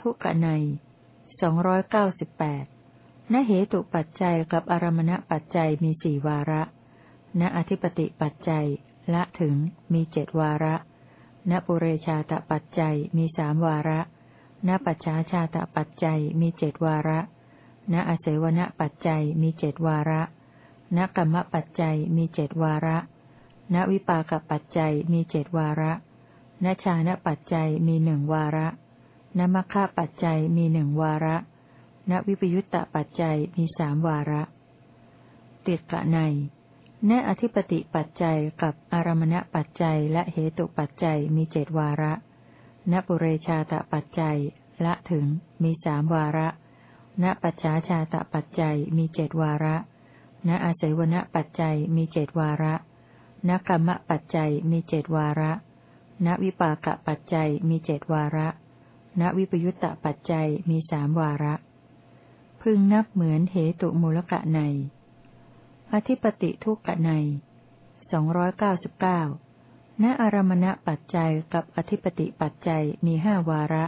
ทุกนัยสองร้อยเก้าสิบแปดณเหตุปัจจัยกับอารมณปัจจัยมีสี่วาระ ณอธิปติปัจจัยละถึงมีเจ็ดวาระ ณปุเรชาตปัจจัยมีสามวาระ ณปัจฉาชาตปัจจัยมีเจ็ดวาระ ณอเสวนปัจจัยมีเจ็ดวาระ ณกรรมปัจจัยมีเจ็ดวาระ ณวิปากปัจจัยมีเจ็ดวาระ ณชาณปัจจัยมีหนึ่งวาระ ณมัคคะปัจจัยมีหนึ่งวาระณวิปยุตตปัจจัยมีสามวาระ ติดกะในณอธิปติปัจจัยกับอารมณปัจจัยและเหตุปัจจัยมีเจดวาระณปุเรชาตปัจจัยละถึงมีสามวาระ ณปัจฉาชาตปัจจัยมีเจดวาระ ณอาศัยวณปัจจัยมีเจดวาระ ณกรรมปัจจัยมีเจดวาระ ณวิปากปัจจัยมีเจดวาระ ณวิปยุตตปัจจัยมีสามวาระ พึงนับเหมือนเหตุมูลกะใน อธิปติทุกกะในสองร้อยเก้าสิบเก้าณอารมณปัจจัยกับอธิปติปัจจัยมีห้าวาระ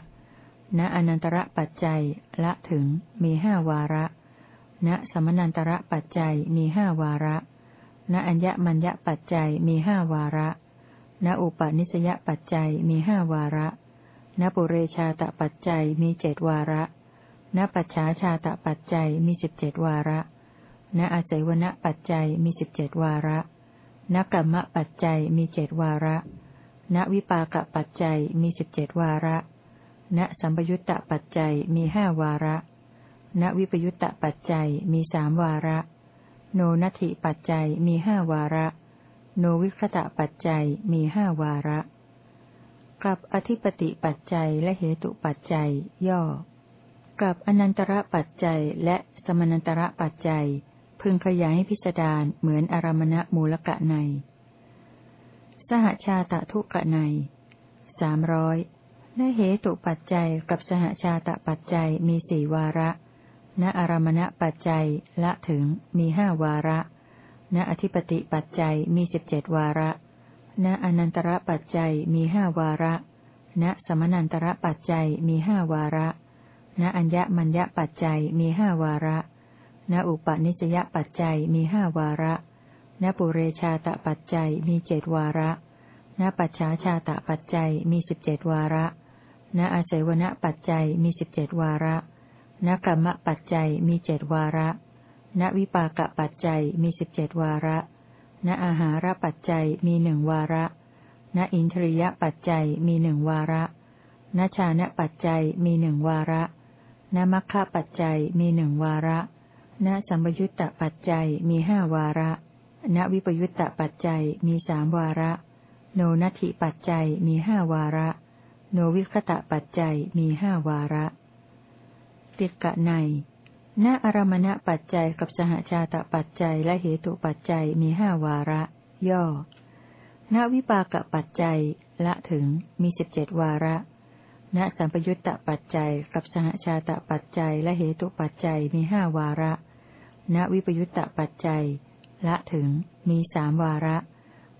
ณอนันตระปัจจัยละถึงมีห้าวาระ ณสมนันตระปัจจัยมีห้าวาระ ณอัญญมัญญปัจจัยมีห้าวาระ ณอุปนิสยปัจจัยมีห้าวาระ ณปุเรชาตปัจจัยมีเจดวาระ ณปัจฉาชาตปัจจัยมีสิบเจ็ดวาระ ณอาศัยวณปัจจัยมีสิบเจ็ดวาระ ณกรรมปัจจัยมีเจดวาระ ณวิปากปัจจัยมีสิบเจ็ดวาระ ณสัมปยุตตปัจจัยมีห้าวาระ ณวิปยุตตปัจจัยมีสามวาระ โนนัตถิปัจจัยมีห้าวาระ โนวิคตะปัจจัยมีห้าวาระ กับอธิปติปัจจัยและเหตุปัจจัย ย่อ กับอนันตระปัจจัยและสมนันตระปัจจัย พึงขยายให้พิสดารเหมือนอารมณมูลกะใน สหชาตะทุกะในสามร้อยณเหตุปัจจัยกับสหชาตะปัจจัยมีสี่วาระ ณอารมณปัจจัยละถึงมีห้าวาระ ณอธิปติปัจจัยมีสิบเจ็ดวาระ ณอนันตระปัจจัยมีห้าวาระ ณสมนันตระปัจจัยมีห้าวาระ ณอัญญมัญญปัจจัยมีห้าวาระ ณอุปนิสยปัจจัยมีห้าวาระ ณปุเรชาตปัจจัยมีเจดวาระ ณปัจฉาชาตปัจจัยมีสิบเจ็ดวาระ ณอาศัยวณปัจจัยมีสิบเจ็ดวาระ ณกรรมปัจจัยมีเจ็ดวาระ ณวิปากปัจจัยมีสิบเจ็ดวาระ ณอาหารปัจจัยมีหนึ่งวาระ ณอินทรียปัจจัยมีหนึ่งวาระณชานะปัจจัยมีหนึ่งวาระณมัคคะปัจจัยมีหนึ่งวาระณสัมยุตตปัจจัยมีห้าวาระ ณวิปยุตตปัจจัยมีสามวาระ โนนัตถิปัจจัยมีห้าวาระ โนวิคตะปัจจัยมีห้าวาระ ติกะใน ณอารมณปัจจัยกับสหชาตปัจจัยและเหตุปัจจัยมีห้าวาระ ย่อ ณวิปากปัจจัยละถึงมีสิบเจ็ดวาระ ณสัมปยุตตปัจจัยกับสหชาตปัจจัยและเหตุปัจจัยมีห้าวาระ ณวิปยุตตปัจจัยละถึงมีสามวาระ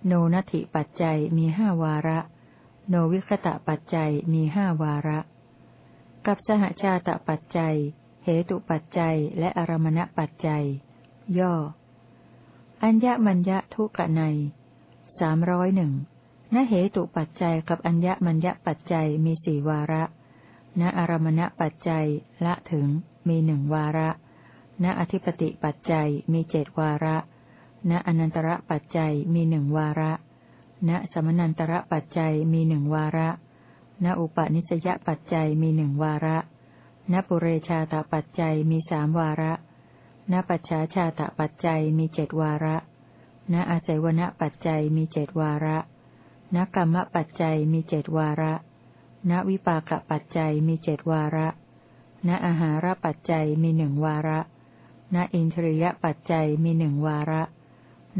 โนนัตถิปัจจัยมีห้าวาระ โนวิคตะปัจจัยมีห้าวาระ กับสหชาตปัจจัย เหตุปัจจัยและอารมณปัจจัย ย่อ อัญญมัญญทุกะในสามร้อยหนึ่งณเหตุปัจจัยกับอัญญมัญญปัจจัยมีสี่วาระณอารมณปัจจัยละถึงมีหนึ่งวาระ ณอธิปติปัจจัยมีเจดวาระ ณอนันตระปัจจัยมีหนึ่งวาระ ณสมนันตระปัจจัยมีหนึ่งวาระ ณอุปนิสยปัจจัยมีหนึ่งวาระ ณปุเรชาตปัจจัยมีสามวาระ ณปัจฉาชาตปัจจัยมีเจดวาระ ณอาศัยวณปัจจัยมีเจดวาระ ณกรรมปัจจัยมีเจดวาระ ณวิปากปัจจัยมีเจดวาระ ณอาหารปัจจัยมีหนึ่งวาระ ณอินทรียปัจจัยมีหนึ่งวาระ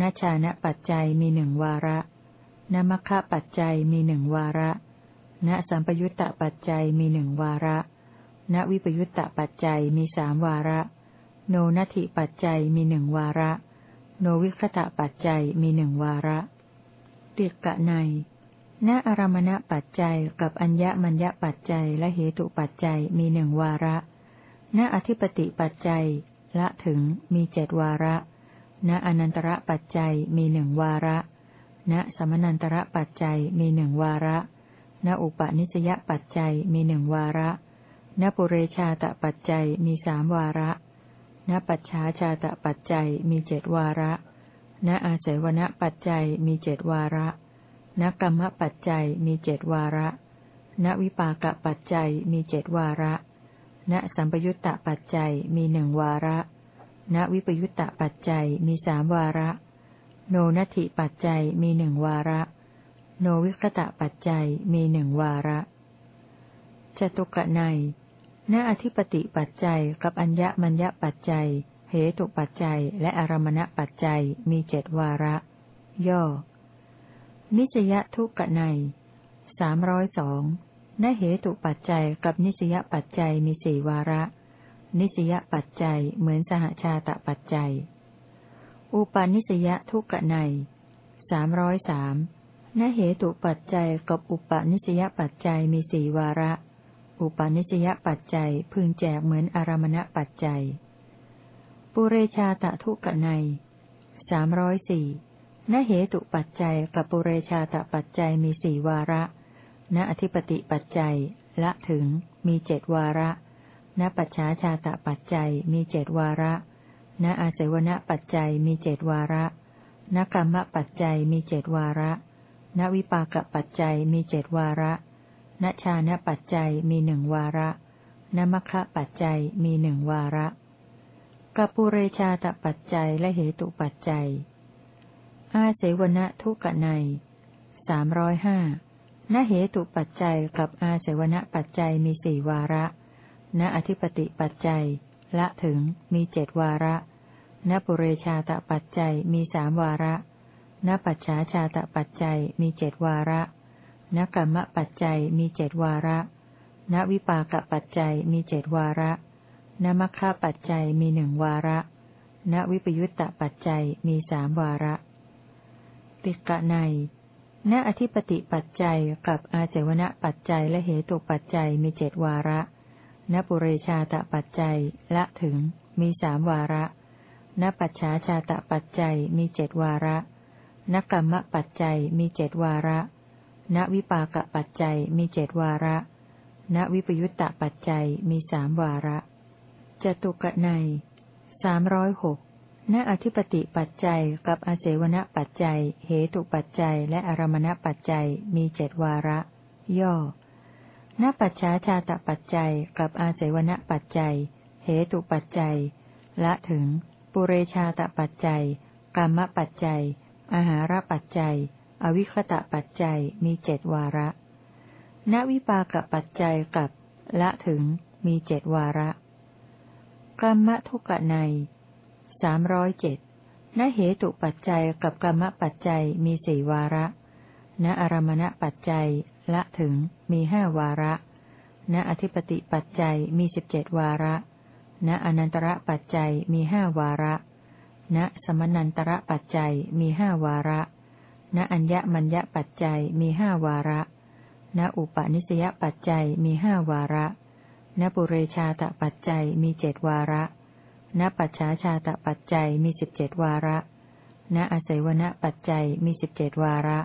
ณชานะปัจจัยมีหนึ่งวาระณมัคคะปัจจัยมีหนึ่งวาระณสัมปยุตตปัจจัยมีหนึ่งวาระ ณวิปยุตตะปัจจัยมีสามวาระ โนนัตถิปัจจัยมีหนึ่งวาระ โนวิคตะปัจจัยมีหนึ่งวาระติกะในณณอารมณปัจจัยกับอัญญมัญญปัจจัยและเหตุปัจจัยมีหนึ่งวาระ ณอธิปติปัจจัยละถึงมีเจดวาระ ณอนันตระปัจจัยมีหนึ่งวาระ ณสมนันตระปัจจัยมีหนึ่งวาระ ณอุปนิสยปัจจัยมีหนึ่งวาระ ณปุเรชาตปัจจัยมีสามวาระณปัจฉาชาตปัจจัยมีเจดวาระณอาศัยวณปัจจัยมีเจดวาระณกรรมปัจจัยมีเจดวาระณวิปากปัจจัยมีเจดวาระณสัมปยุตตปัจจัยมีหนึ่งวาระณวิปยุตตปัจจัยมีสามวาระ โนนัตถิปัจจัยมีหนึ่งวาระ โนวิคตะปัจจัยมีหนึ่งวาระจตุกะใน ณอธิปติปัจจัยกับอัญญมัญญปัจจัย เหตุปัจจัย และอารมณปัจจัยมีเจ็ดวาระ ย่อ นิสยทุกในสามร้อยสองนเหตุปัจจัยกับนิสยปัจจัยมีสี่วาระ นิสยปัจจัยเหมือนสหชาตปัจจัย อุปาณิสยทุกในสามร้อยสามนเหตุปัจจัยกับอุปาณิสยปัจจัยมีสี่วาระ อุปาณิสยปัจจัยพึงแจกเหมือนอารมณปัจจัย ปุเรชาตทุกในสามร้อยสี่ณเหตุปัจจัยกับปุเรชาตปัจจัยมีสี่วาระ ณอธิปติปัจจัย ละถึงมีเจดวาระ ณปัจฉาชาตปัจจัยมีเจดวาระ ณอาศัยวณปัจจัยมีเจดวาระ ณกรรมปัจจัยมีเจดวาระ ณวิปากปัจจัยมีเจดวาระ ณชาณปัจจัยมีหนึ่งวาระณมัคคะปัจจัยมีหนึ่งวาระกัปุเรชาตปัจจัยและเหตุปัจจัย อาเสวณทุกในสามร้อยห้านเหตุปัจจัยกับอาเสวณปัจจัยมีสี่วาระ ณอธิปติปัจจัย ละถึงมีเจ็ดวาระ ณปุเรชาตปัจจัยมีสามวาระ ณปัจฉาชาตปัจจัยมีเจ็ดวาระ ณกรรมปัจจัยมีเจ็ดวาระณวิปากปัจจัยมีเจ็ดวาระณมัคคะปัจจัยมีหนึ่งวาระณวิปยุตตปัจจัยมีสามวาระ ติกะในณอธิปติปัจจัยกับอาเจวณปัจจัยและเหตุปัจจัยมีเจดวาระณปุเรชาตปัจจัยละถึงมีสามวาระณปัจฉาชาตปัจจัยมีเจดวาระณกรรมปัจจัยมีเจดวาระ ณวิปากปัจจัยมีเจดวาระ ณวิปยุตตปัจจัยมีสามวาระ จตุกะในสามร้อยหกณอธิปติปัจจัยกับอาเสวณปัจจัย เหตุปัจจัย และอารมณปัจจัยมีเจ็ดวาระ ย่อ ณปัจฉาชาตปัจจัยกับอาเสวณปัจจัย เหตุปัจจัย ละถึง ปุเรชาตปัจจัยกรรมปัจจัย อาหารปัจจัย อวิคตะปัจจัยมีเจ็ดวาระณวิปากปัจจัยกับละถึงมีเจ็ดวาระกรรมทุกะในสามร้อยเจ็ดณเหตุปัจจัยกับกรรมปัจจัยมีสี่วาระ ณอารมณปัจจัยละถึงมีห้าวาระ ณอธิปติปัจจัยมีสิบเจ็ดวาระ ณอนันตระปัจจัยมีห้าวาระ ณสมนันตระปัจจัยมีห้าวาระ ณ ณอัญญมัญญปัจจัยมีห้าวาระ ณอุปนิสยปัจจัยมีห้าวาระ ณปุเรชาตปัจจัยมีเจ็ดวาระ ณปัจฉาชาตปัจจัยมีสิบเจ็ดวาระ ณอาศัยวณปัจจัยมีสิบเจ็ดวาระ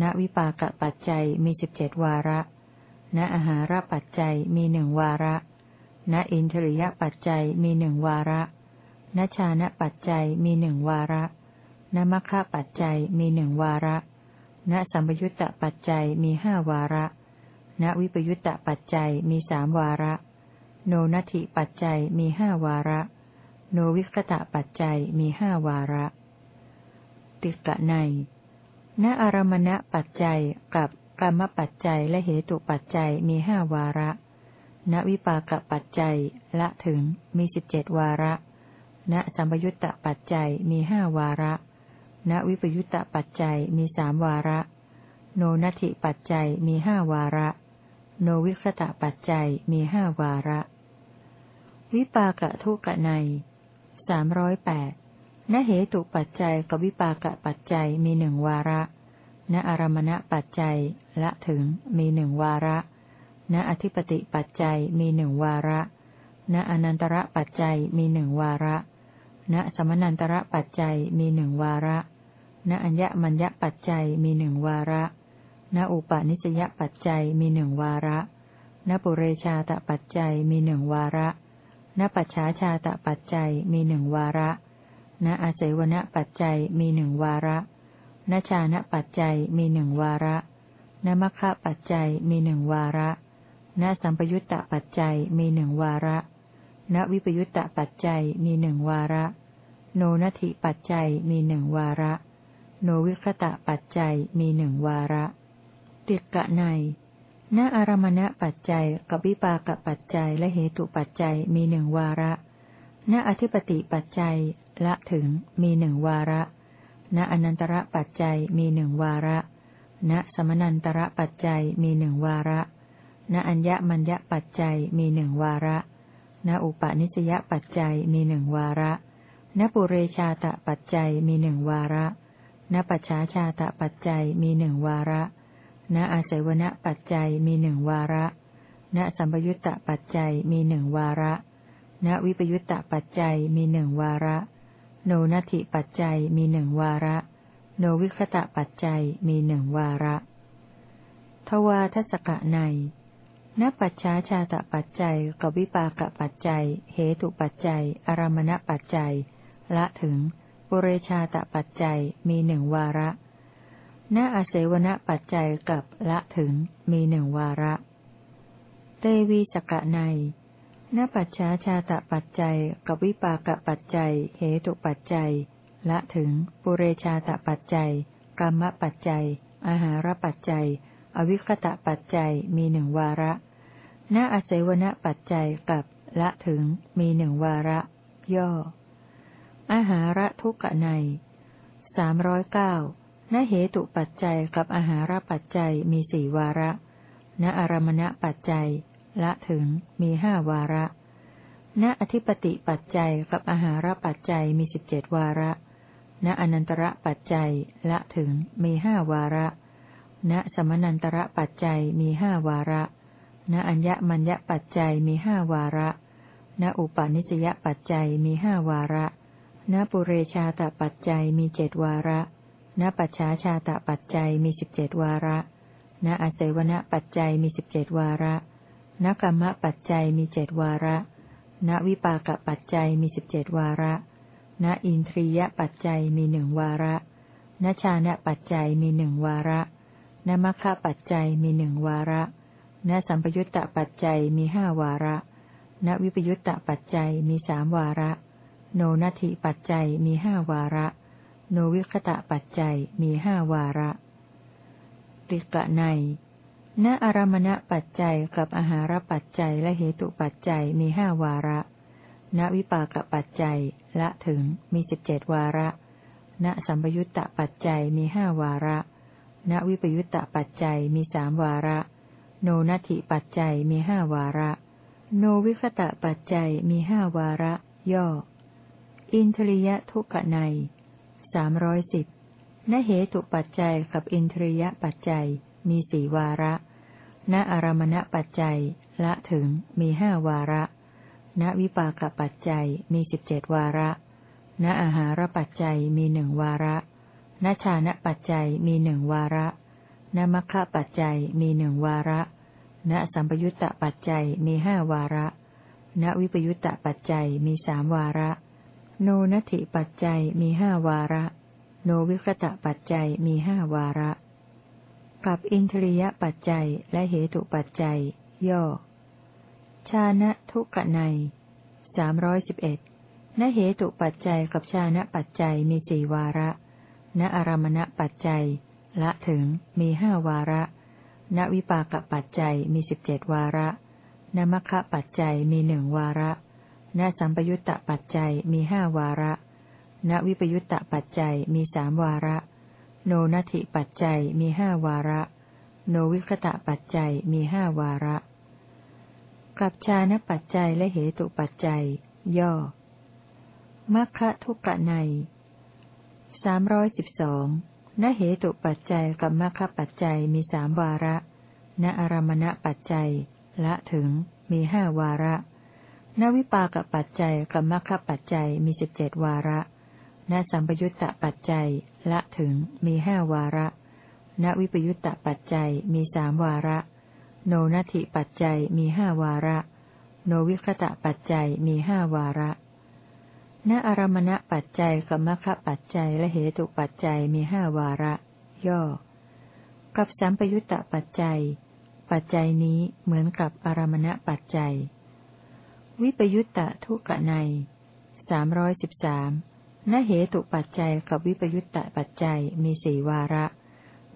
ณวิปากปัจจัยมีสิบเจ็ดวาระ ณอาหารปัจจัยมีหนึ่งวาระ ณอินทริยปัจจัยมีหนึ่งวาระ ณชานะปัจจัยมีหนึ่งวาระ ณมัคคะปัจจัยมีหนึ่งวาระ ณสัมปยุตตปัจจัยมีห้าวาระ ณวิปยุตตปัจจัยมีสามวาระ โนนัตถิปัจจัยมีห้าวาระ โนวิคตะปัจจัยมีห้าวาระ ติกะในณอารมณปัจจัยกับกรรมปัจจัยและเหตุปัจจัยมีห้าวาระ ณวิปากปัจจัยละถึงมีสิบเจ็ดวาระ ณสัมปยุตตปัจจัยมีห้าวาระ ณวิปยุตตปัจจัยมีสามวาระ โนนัตถิปัจจัยมีห้าวาระ โนวิคตะปัจจัยมีห้าวาระ วิปากะทุกะในสามร้อยแปดณเหตุปัจจัยกับวิปากะปัจจัยมีหนึ่งวาระ ณอารมณปัจจัยละถึงมีหนึ่งวาระ ณอธิปติปัจจัยมีหนึ่งวาระ ณอนันตระปัจจัยมีหนึ่งวาระ ณสมนันตระปัจจัยมีหนึ่งวาระ ณอัญญมัญญปัจจัยมีหนึ่งวาระ ณอุปาณิสยปัจจัยมีหนึ่งวาระณปุเรชาตปัจจัยมีหนึ่งวาระณปัจฉาชาตปัจจัยมีหนึ่งวาระ ณอาศัยวณปัจจัยมีหนึ่งวาระณชานะปัจจัยมีหนึ่งวาระณมัคคะปัจจัยมีหนึ่งวาระณสัมปยุตตปัจจัยมีหนึ่งวาระณวิปยุตตปัจจัยมีหนึ่งวาระ โนนัตถิปัจจัยมีหนึ่งวาระ โนวิคตะปัจจัยมีหนึ่งวาระ ติกะในณอารมณปัจจัยกับวิปากปัจจัยและเหตุปัจจัยมีหนึ่งวาระ ณอธิปติปัจจัยละถึงมีหนึ่งวาระ ณอนันตระปัจจัยมีหนึ่งวาระ ณสมนันตระปัจจัยมีหนึ่งวาระ ณอัญญมัญญปัจจัยมีหนึ่งวาระ ณอุปนิสยปัจจัยมีหนึ่งวาระ ณปุเรชาตะปัจจัยมีหนึ่งวาระ ณปัจฉาชาตปัจจัยมีหนึ่งวาระ ณอาศัยวณปัจจัยมีหนึ่งวาระ ณสัมปยุตตปัจจัยมีหนึ่งวาระ ณวิปยุตตปัจจัยมีหนึ่งวาระ โนนัตถิปัจจัยมีหนึ่งวาระ โนวิคตะปัจจัยมีหนึ่งวาระ ทวาทศกะในนปัจฉาชาตปัจจัยกับวิปากปัจจัย เหตุปัจจัย อารมณปัจจัย ละถึง ปุเรชาตปัจจัยมีหนึ่งวาระ ณอาเสวนปัจจัยกับละถึงมีหนึ่งวาระ เตวีสกะในณปัจฉาชาตปัจจัยกับวิปากปัจจัย เหตุปัจจัย ละถึงปุเรชาตปัจจัย กรรมปัจจัย อาหารปัจจัย อวิคตะปัจจัยมีหนึ่งวาระ ณอาศัยวณปัจจัยกับละถึงมีหนึ่งวาระ ย่อ อาหาระทุกะในสามร้อยเก้าณเหตุปัจจัยกับอาหารปัจจัยมีสี่วาระ ณอารมณปัจจัย ละถึงมีห้าวาระ ณอธิปติปัจจัยกับอาหารปัจจัยมีสิบเจ็ดวาระ ณอนันตระปัจจัยละถึงมีห้าวาระ ณสมนันตระปัจจัยมีห้าวาระ ณอัญญมัญญปัจจัยมีห้าวาระ ณอุปาณิสยปัจจัยมีห้าวาระ ณปุเรชาตปัจจัยมีเจดวาระณปัจฉาชาตปัจจัยมีสิบเจดวาระ ณอาศัยวณปัจจัยมีสิบเจดวาระ ณกรรมปัจจัยมีเจดวาระ ณวิปากปัจจัยมีสิบเจดวาระ ณอินทรียปัจจัยมีหนึ่งวาระ ณชานะปัจจัยมีหนึ่งวาระ ณมัคคะปัจจัยมีหนึ่งวาระ ณสัมปยุตตปัจจัยมีห้าวาระ ณวิปยุตตปัจจัยมีสามวาระ โนนัตถิปัจจัยมีห้าวาระ โนวิคตะปัจจัยมีห้าวาระ ติกะในณอารมณปัจจัยกับอาหารปัจจัยและเหตุปัจจัยมีห้าวาระ ณวิปากปัจจัยละถึงมีสิบเจ็ดวาระ ณสัมปยุตตปัจจัยมีห้าวาระ ณวิปยุตตปัจจัยมีสามวาระ โนนัตถิปัจจัยมีห้าวาระ โนวิคตะปัจจัยมีห้าวาระ ย่อ อินทริยทุกขในสามร้อยสิบนเหตุปัจจัยกับอินทริยปัจจัย มีสี่วาระ ณอารมณปัจจัย ละถึงมีห้าวาระ ณวิปากปัจจัยมีสิบเจ็ดวาระ ณอาหารปัจจัยมีหนึ่งวาระณชานะปัจจัยมีหนึ่งวาระณมัคคะปัจจัยมีหนึ่งวาระณสัมปยุตตปัจจัยมีห้าวาระ ณวิปยุตตปัจจัยมีสามวาระ โนนัติปัจจัยมีห้าวาระ โนวิคตะปัจจัยมีห้าวาระกับอินทรียปัจจัยและเหตุปัจจัย ย่อ ชานะทุกขในสามร้อยสิบเอ็ดณเหตุปัจจัยกับชานะปัจจัยมีสี่วาระ ณอารมณปัจจัย ละถึงมีห้าวาระ ณวิปากปัจจัยมีสิบเจ็ดวาระณมัคคะปัจจัยมีหนึ่งวาระ ณสัมปยุตตปัจจัยมีห้าวาระ ณวิปยุตตปัจจัยมีสามวาระ โนนัติปัจจัยมีห้าวาระ โนวิคตะปัจจัยมีห้าวาระ กับชานปัจจัยและเหตุปัจจัย ย่อมัคคะทุกกะในสามร้อยสิบสองณเหตุปัจจัยกับมรรคปัจจัยมีสามวาระ ณอารมณปัจจัย ละถึงมีห้าวาระ ณวิปากปัจจัยกับมรรคปัจจัยมีสิบเจ็ดวาระ ณสัมปยุตตปัจจัยละถึงมีห้าวาระ ณวิปยุตตปัจจัยมีสามวาระ โนนัตถิปัจจัยมีห้าวาระ โนวิคตะปัจจัยมีห้าวาระ ณอารมณปัจจัยกับมรรคปัจจัยและเหตุปัจจัยมีห้าวาระ ย่อ กับสัมปยุตตปัจจัย ปัจจัยนี้เหมือนกับอารมณปัจจัย วิปยุตตะทุกะในสามร้อยสิบสามณเหตุปัจจัยกับวิปยุตตะปัจจัยมีสี่วาระ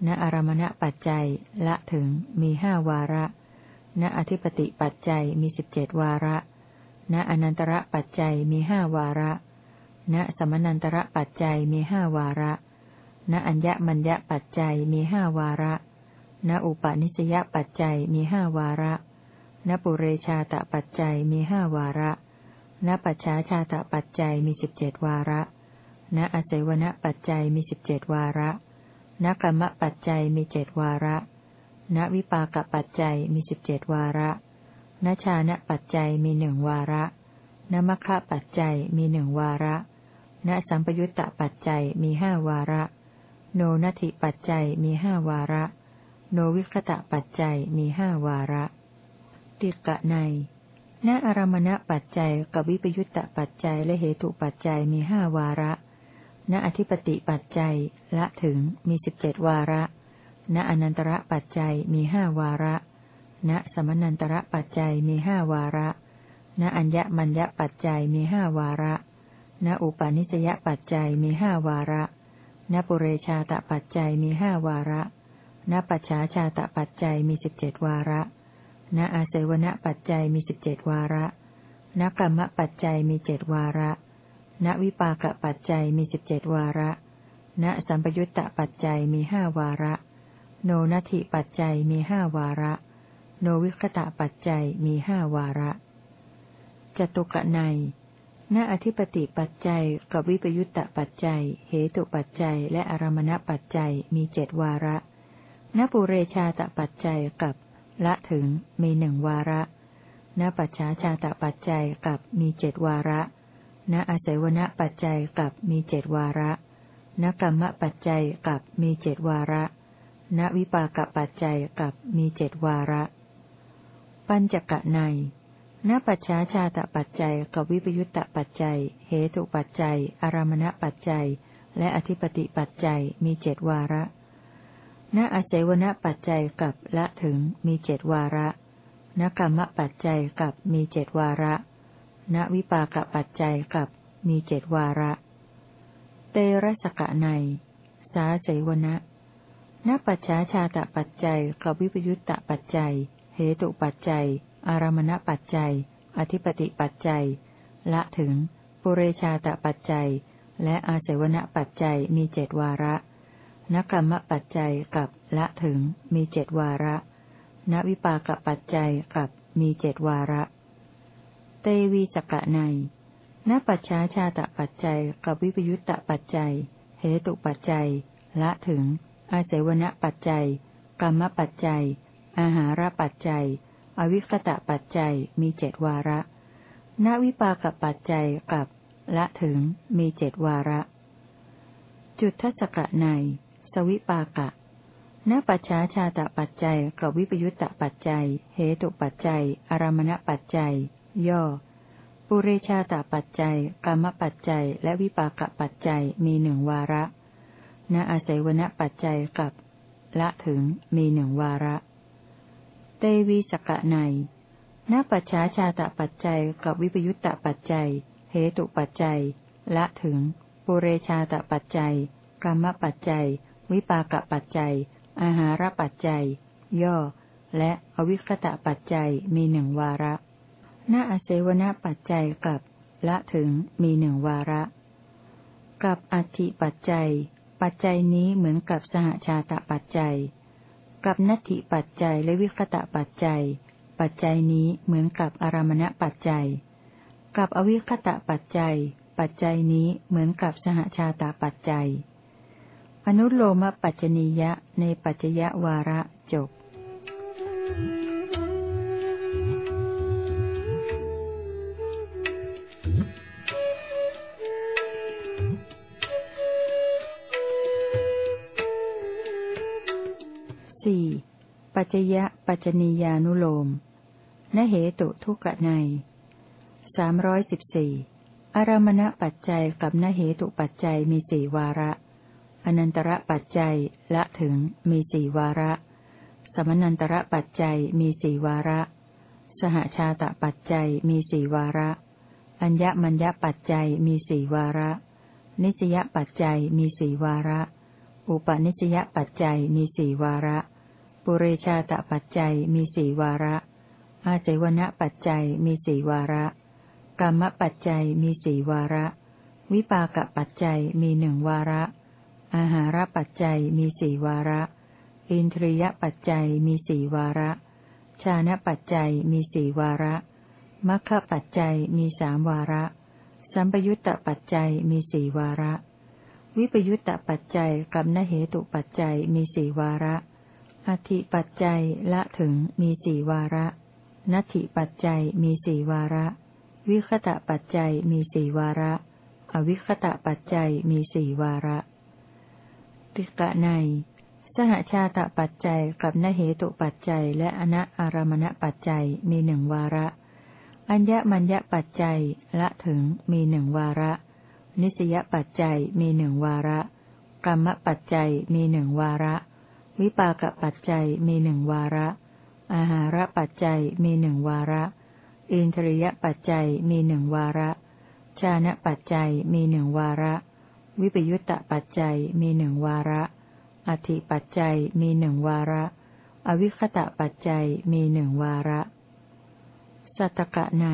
ณอารมณปัจจัยละถึงมีห้าวาระ ณอธิปติปัจจัยมีสิบเจ็ดวาระ ณอนันตระปัจจัยมีห้าวาระ ณสมนันตระปัจจัยมีห้าวาระ ณอัญญมัญญปัจจัยมีห้าวาระ ณอุปนิสยปัจจัยมีห้าวาระ ณปุเรชาตปัจจัยมีห้าวาระ ณปัจฉาชาตปัจจัยมีสิบเจ็ดวาระ ณอเสวนปัจจัยมีสิบเจ็ดวาระ ณกรรมปัจจัยมีเจ็ดวาระ ณวิปากปัจจัยมีสิบเจ็ดวาระนชานะปัจจัยมีหนึ่งวาระนมัคคะปัจจัยมีหนึ่งวาระ ณสัมปยุตตปัจจัยมีห้าวาระ โนนัตถิปัจจัยมีห้าวาระ โนวิคตะปัจจัยมีห้าวาระ ติกะในณอารมณปัจจัยกับวิปยุตตปัจจัยและเหตุปัจจัยมีห้าวาระ ณอธิปติปัจจัยละถึงมีสิบเจ็ดวาระ ณอนันตระปัจจัยมีห้าวาระ ณสมนันตระปัจจัยมีห้าวาระ ณอัญญมัญญปัจจัยมีห้าวาระ ณอุปาณิสยปัจจัยมีห้าวาระ ณปุเรชาตปัจจัยมีห้าวาระ ณปัจฉาชาตปัจจัยมีสิบเจ็ดวาระ ณอาเสวนปัจจัยมีสิบเจ็ดวาระณกรรมปัจจัยมีเจ็ดวาระ ณวิปากปัจจัยมีสิบเจ็ดวาระ ณสัมปยุตตปัจจัยมีห้าวาระ โนนัตถิปัจจัยมีห้าวาระ โนวิคตะปัจจัยมีห้าวาระ จตุกะในณอธิปติปัจจัยกับวิปยุตตปัจจัย เหตุปัจจัย และอารมณปัจจัยมีเจ็ดวาระ ณปุเรชาตปัจจัยกับ ละถึงมีหนึ่งวาระณปัจฉาชาตปัจจัยกับมีเจดวาระณอาศัยวณปัจจัยกับมีเจดวาระณกรรมปัจจัยกับมีเจดวาระณวิปากปัจจัยกับมีเจดวาระ ปัญจกะในณปัจฉาชาตปัจจัยกับวิปยุตตปัจจัย เหตุปัจจัย อารมณปัจจัย และอธิปติปัจจัยมีเจดวาระ ณอาศัยวณปัจจัยกับละถึงมีเจดวาระณกรรมปัจจัยกับมีเจดวาระ ณวิปากปัจจัยกับมีเจดวาระ เตระสกะใน สาเสวนะณปัจฉาชาตปัจจัยกับวิปยุตตปัจจัย เหตุปัจจัย อารมณปัจจัย อธิปติปัจจัย ละถึง ปุเรชาตปัจจัย และอาเสวณปัจจัยมีเจดวาระ นกรรมปัจจัยกับละถึงมีเจดวาระ นวิปากปัจจัยกับมีเจดวาระ เตวีสกะในนปัจฉาชาตปัจจัยกับวิปยุตตปัจจัย เหตุปัจจัย ละถึง อาเสวณปัจจัย กรรมปัจจัย อาหารปัจจัย อวิคตะปัจจัยมีเจดวาระณวิปากปัจจัยกับละถึงมีเจดวาระ จุดทัศกะใน สวิปากะณปัจฉาชาตปัจจัยกับวิปยุตตปัจจัย เหตุปัจจัย อารมณปัจจัย ย่อ ปุเรชาตปัจจัยกรรมปัจจัย และวิปากปัจจัยมีหนึ่งวาระ ณอาศัยวณปัจจัยกับ ละถึงมีหนึ่งวาระ เตวีสกะในณปัจฉาชาตปัจจัยกับวิปยุตตปัจจัย เหตุปัจจัย ละถึง ปุเรชาตปัจจัยกรรมปัจจัย วิปากปัจจัย อาหารปัจจัย ย่อ และอวิคตะปัจจัยมีหนึ่งวาระณอเสวนปัจจัยกับละถึงมีหนึ่งวาระ กับอธิปัจจัย ปัจจัยนี้เหมือนกับสหชาตปัจจัย กับนัตถิปัจจัยและวิคตะปัจจัย ปัจจัยนี้เหมือนกับอารามณปัจจัย กับอวิคตะปัจจัย ปัจจัยนี้เหมือนกับสหชาตาปัจจัย อนุโลมปัจจนียะในปัจจยวาระจบสี่ปัจจยะปัจจนียานุโลมนเหตุทุกะในสามร้อยสิบสี่อารมณปัจจัยกับนเหตุปัจจัยมีสี่วาระ อนันตระปัจจัยละถึงมีสี่วาระ สมนันตระปัจจัยมีสี่วาระ สหชาตปัจจัยมีสี่วาระ อัญญมัญญปัจจัยมีสี่วาระ นิสยปัจจัยมีสี่วาระ อุปนิสยปัจจัยมีสี่วาระ ปุเรชาตปัจจัยมีสี่วาระ อาเสวณปัจจัยมีสี่วาระกรรมปัจจัยมีสี่วาระ วิปากปัจจัยมีหนึ่งวาระ อาหารปัจจัยมีสี่วาระ อินทรียปัจจัยมีสี่วาระ ชานะปัจจัยมีสี่วาระมัคคปัจจัยมีสามวาระ สัมปยุตตปัจจัยมีสี่วาระ วิปยุตตปัจจัยกับนเหตุปัจจัยมีสี่วาระ อธิปัจจัยละถึงมีสี่วาระนัตถิปัจจัยมีสี่วาระ วิคตะปัจจัยมีสี่วาระ อวิคตะปัจจัยมีสี่วาระ ติกะใน สหชาตปัจจัยกับนเหตุปัจจัย และอนัอารมณปัจจัยมีหนึ่งวาระ อัญญมัญญปัจจัยละถึงมีหนึ่งวาระ นิสยปัจจัยมีหนึ่งวาระ กรรมปัจจัยมีหนึ่งวาระ วิปากปัจจัยมีหนึ่งวาระ อาหารปัจจัยมีหนึ่งวาระ อินทรียปัจจัยมีหนึ่งวาระ ชานะปัจจัยมีหนึ่งวาระ วิปยุตตะปัจจัยมีหนึ่งวาระ อธิปัจจัยมีหนึ่งวาระ อวิคตะปัจจัยมีหนึ่งวาระ สัตตกะใน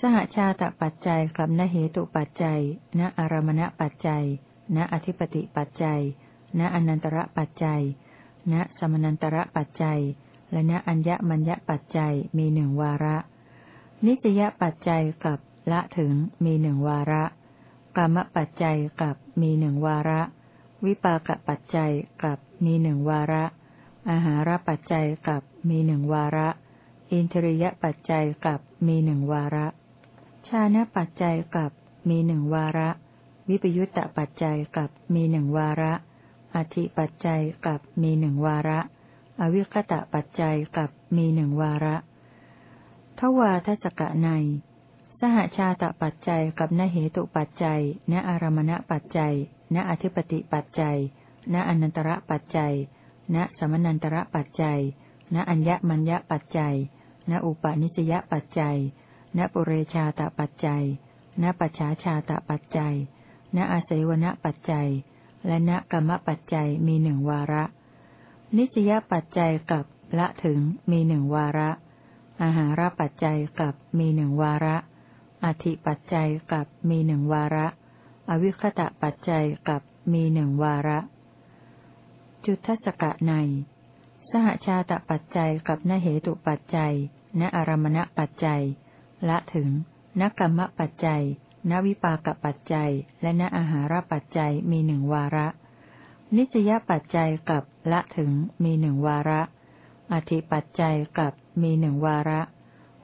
สหชาตปัจจัยกับนเหตุปัจจัย ณอารมณปัจจัย ณอธิปติปัจจัย ณอนันตระปัจจัย ณสมนันตระปัจจัย และณอัญญมัญญปัจจัยมีหนึ่งวาระ นิสยปัจจัยกับละถึงมีหนึ่งวาระ กรรมปัจจัยกับมีหนึ่งวาระ วิปากปัจจัยกับมีหนึ่งวาระ อาหารปัจจัยกับมีหนึ่งวาระ อินทริยปัจจัยกับมีหนึ่งวาระ ชานะปัจจัยกับมีหนึ่งวาระ วิปยุตตปัจจัยกับมีหนึ่งวาระอธิปัจจัยกับมีหนึ่งวาระ อวิคตะปัจจัยกับมีหนึ่งวาระทวาทศกะใน สหชาตปัจจัยกับนเหตุปัจจัย ณอารมณปัจจัย ณอธิปติปัจจัย ณอนันตระปัจจัย ณสมนันตระปัจจัย ณอัญญมัญญปัจจัย ณอุปนิสยปัจจัย ณปุเรชาตปัจจัย ณปัจฉาชาตปัจจัย ณอาศัยวณปัจจัย และณกรรมปัจจัยมีหนึ่งวาระ นิสยปัจจัยกับละถึงมีหนึ่งวาระ อาหารปัจจัยกับมีหนึ่งวาระ อธิปัจจัยกับมีหนึ่งวาระ อวิคตะปัจจัยกับมีหนึ่งวาระ จุทัศกะใน สหชาตปัจจัยกับนเหตุปัจจัย ณอารมณปัจจัย ละถึงนกรรมปัจจัยนวิปากปัจจัย และณอาหารปัจจัยมีหนึ่งวาระ นิสยปัจจัยกับละถึงมีหนึ่งวาระ อธิปัจจัยกับมีหนึ่งวาระ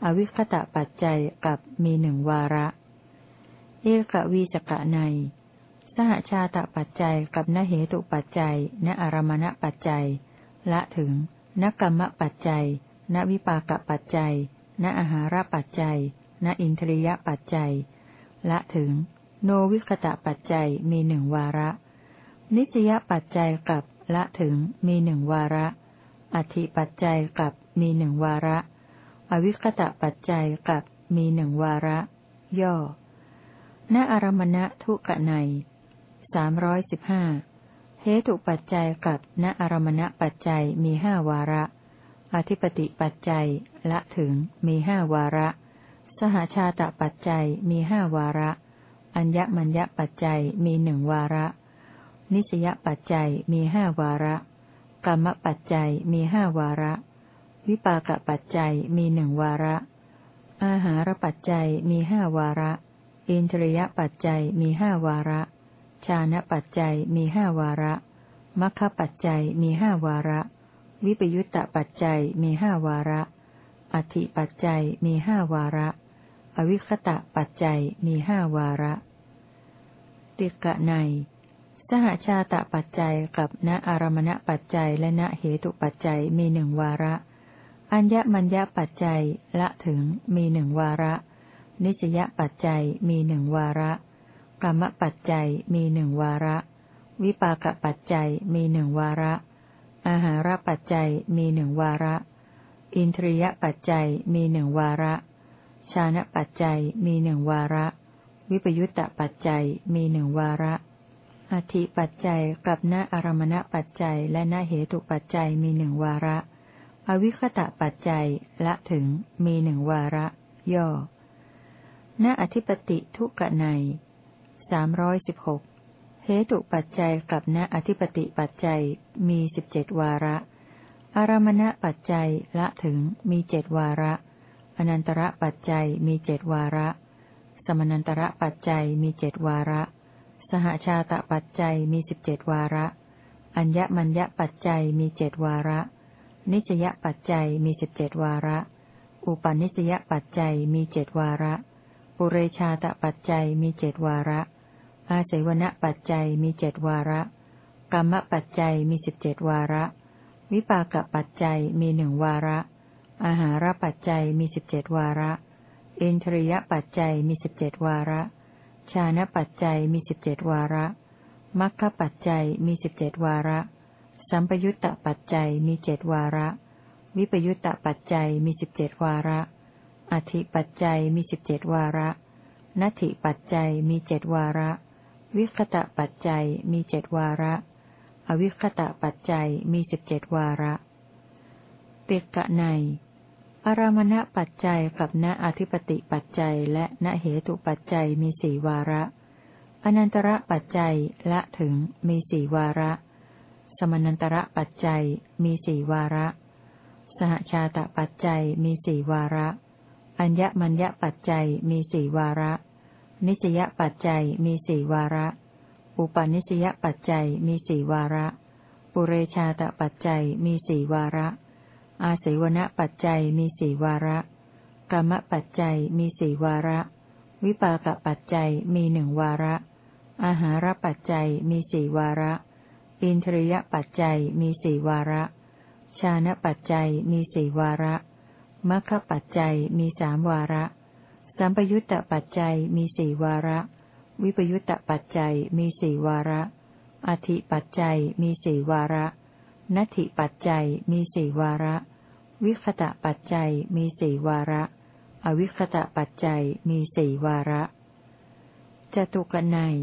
อวิคตะปัจจัยกับมีหนึ่งวาระ เอกวีจกะใน สหชาตปัจจัยกับนเหตุปัจจัย ณอารมณปัจจัย ละถึงนกรรมปัจจัย ณวิปากปัจจัย ณอาหารปัจจัย ณอินทรียปัจจัย ละถึง โนวิคตะปัจจัยมีหนึ่งวาระ นิสยปัจจัยกับละถึงมีหนึ่งวาระ อธิปัจจัยกับมีหนึ่งวาระ อวิคตะปัจจัยกับมีหนึ่งวาระ ย่อ ณอารมณะทุกะในสามร้อยสิบห้าเหตุปัจจัยกับณอารมณะปัจจัยมีห้าวาระ อธิปติปัจจัยละถึงมีห้าวาระ สหชาตปัจจัยมีห้าวาระ อัญญมัญญปัจจัยมีหนึ่งวาระ นิสยปัจจัยมีห้าวาระกรรมปัจจัยมีห้าวาระ วิปากปัจจัยมีหนึ่งวาระ อาหารปัจจัยมีห้าวาระ อินทรียปัจจัยมีห้าวาระชชานะปัจจัยมีห้าวาระมัคคปัจจัยมีห้าวาระ วิปยุตตปัจจัยมีห้าวาระ อธิปัจจัยมีห้าวาระ อวิคตะปัจจัยมีห้าวาระ ติกะใน สหชาตะปัจจัยกับณอารมณปัจจัยและณเหตุปัจจัยมีหนึ่งวาระ อัญญมัญญปัจจัยละถึงมีหนึ่งวาระ นิจยปัจจัยมีหนึ่งวาระกรรมปัจจัยมีหนึ่งวาระ วิปากปัจจัยมีหนึ่งวาระ อาหารปัจจัยมีหนึ่งวาระ อินทรียปัจจัยมีหนึ่งวาระชานะปัจจัยมีหนึ่งวาระ วิปยุตตปัจจัยมีหนึ่งวาระอธิปัจจัยกับณอารมณปัจจัยและณเหตุปัจจัยมีหนึ่งวาระ อวิคตะปัจจัยละถึงมีหนึ่งวาระ ย่อณอธิปติทุกะในสามร้อยสิบหกเหตุปัจจัยกับณอธิปติปัจจัยมีสิบเจ็ดวาระ อารมณปัจจัยละถึงมีเจ็ดวาระ อนันตระปัจจัยมีเจ็ดวาระ สมนันตระปัจจัยมีเจ็ดวาระ สหชาตปัจจัยมีสิบเจ็ดวาระ อัญญมัญญปัจจัยมีเจ็ดวาระ นิสยปัจจัยมีสิบเจ็ดวาระ อุปนิสยปัจจัยมีเจ็ดวาระ ปุเรชาตปัจจัยมีเจ็ดวาระ อาศัยวณปัจจัยมีเจ็ดวาระ กรรมปัจจัยมีสิบเจ็ดวาระ วิปากปัจจัยมีหนึ่งวาระ อาหารปัจจัยมีสิบเจ็ดวาระ อินทรียปัจจัยมีสิบเจ็ดวาระ ชานะปัจจัยมีสิบเจ็ดวาระ มัคคปัจจัยมีสิบเจ็ดวาระ สัมปยุตตปัจจัยมีเจ็ดวาระ วิปยุตตปัจจัยมีสิบเจ็ดวาระ อธิปัจจัยมีสิบเจ็ดวาระนัตถิปัจจัยมีเจ็ดวาระ วิคตะปัจจัยมีเจ็ดวาระ อวิคตะปัจจัยมีสิบเจ็ดวาระเตกะในอารมณปัจจัยกับณอธิปติปัจจัยและณเหตุปัจจัยมีสี่วาระ อนันตระปัจจัยละถึงมีสี่วาระ สมนันตระปัจจัยมีสี่วาระ สหชาตปัจจัยมีสี่วาระ อัญญมัญญปัจจัยมีสี่วาระ นิสยปัจจัยมีสี่วาระ อุปนิสยปัจจัยมีสี่วาระ ปุเรชาตปัจจัยมีสี่วาระ อาศัยวณปัจจัยมีสี่วาระกรรมปัจจัยมีสี่วาระ วิปากปัจจัยมีหนึ่งวาระ อาหารปัจจัยมีสี่วาระ อินทรียปัจจัยมีสี่วาระ ชานะปัจจัยมีสี่วาระมัคคปัจจัยมีสามวาระ สัมปยุตตปัจจัยมีสี่วาระ วิปยุตตปัจจัยมีสี่วาระ อธิปัจจัยมีสี่วาระนัตถิปัจจัยมีสี่วาระ วิคตะปัจจัยมีสี่วาระ อวิคตะปัจจัยมีสี่วาระจตุกนัย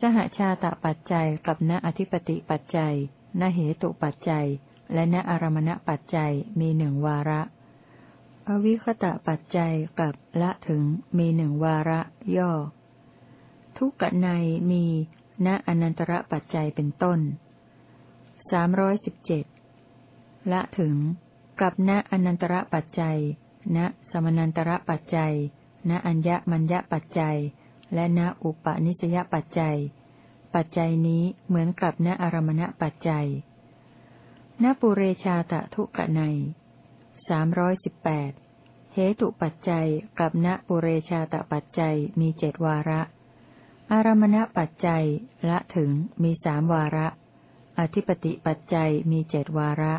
สหชาตปัจจัยกับณอธิปติปัจจัย ณเหตุปัจจัย และณอารมณปัจจัยมีหนึ่งวาระ อวิคตะปัจจัยกับละถึงมีหนึ่งวาระ ย่อ ทุกกะในมี ณอนันตระปัจจัยเป็นต้นสามร้อยสิบเจ็ดละถึง กับณอนันตระปัจจัย ณสมนันตระปัจจัย ณอัญญมัญญปัจจัย และณอุปนิสยปัจจัย ปัจจัยนี้เหมือนกับณอารมณปัจจัยณปุเรชาตะทุกะในสามร้อยสิบแปดเหตุปัจจัยกับณปุเรชาตปัจจัยมีเจดวาระ อารมณปัจจัยละถึงมีสามวาระ อธิปติปัจจัยมีเจดวาระ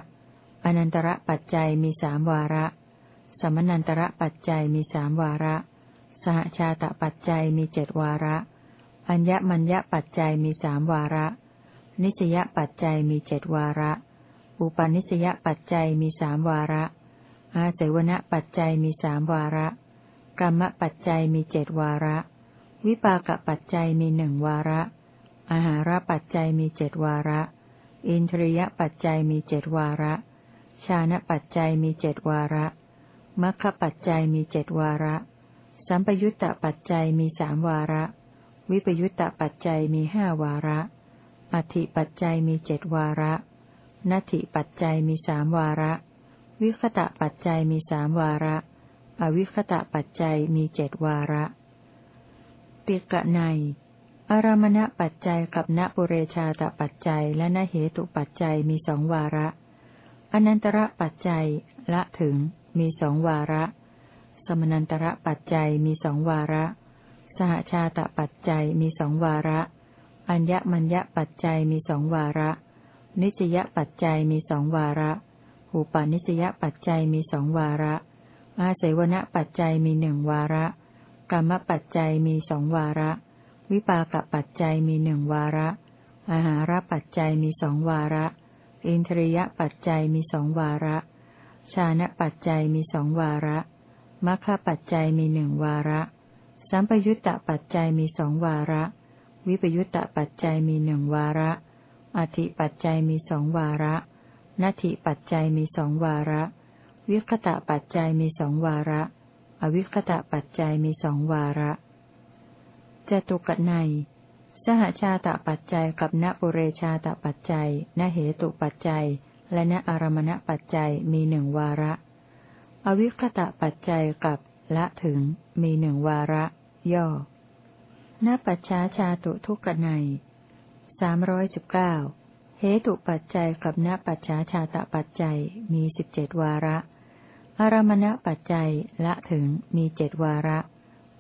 อนันตระปัจจัยมีสามวาระ สมนันตระปัจจัยมีสามวาระ สหชาตปัจจัยมีเจดวาระ อัญญมัญญปัจจัยมีสามวาระ นิสยปัจจัยมีเจดวาระ อุปนิสยปัจจัยมีสามวาระ อาศัยวณปัจจัยมีสามวาระ กรรมปัจจัยมีเจดวาระ วิปากปัจจัยมีหนึ่งวาระ อาหารปัจจัยมีเจดวาระ อินทรียปัจจัยมีเจดวาระ ชานะปัจจัยมีเจดวาระมัคคปัจจัยมีเจดวาระ สัมปยุตตปัจจัยมีสามวาระ วิปยุตตปัจจัยมีห้าวาระ อธิปัจจัยมีเจดวาระนัตถิปัจจัยมีสามวาระ วิคตะปัจจัยมีสามวาระ อวิคตะปัจจัยมีเจ็ดวาระ ติกะใน อารามณปัจจัยกับณปุเรชาตปัจจัยและณเหตุปัจจัยมีสองวาระ อนันตระปัจจัยละถึงมีสองวาระ สมนันตระปัจจัยมีสองวาระ สหชาตปัจจัยมีสองวาระ อัญญมัญญปัจจัยมีสองวาระ นิจยปัจจัยมีสองวาระหูปานิสยปัจจัยมีสองวาระ อาศัยวณปัจจัยมีหนึ่งวาระ กรรมปัจจัยมีสองวาระ วิปากปัจจัยมีหนึ่งวาระ อาหารปัจจัยมีสองวาระ อินทรียปัจจัยมีสองวาระชานะปัจจัยมีสองวาระ มัคคปัจจัยมีหนึ่งวาระ สัมปยุตตปัจจัยมีสองวาระ วิปยุตตปัจจัยมีหนึ่งวาระ อธิปัจจัยมีสองวาระนัตถิปัจจัยมีสองวาระ วิคตะปัจจัยมีสองวาระ อวิคตะปัจจัยมีสองวาระจตุกนัยสหชาตปัจจัยกับณปุเรชาตปัจจัยณเหตุปัจจัย และณอารมณปัจจัยมีหนึ่งวาระ อวิคตะปัจจัยกับละถึงมีหนึ่งวาระ ย่อณปัจฉาชาตุทุกนัยสามร้อยสิบเก้าเหตุปัจจัยกับณปัจฉาชาตปัจจัยมีสิบเจ็ดวาระ อารมณปัจจัยละถึงมีเจ็ดวาระ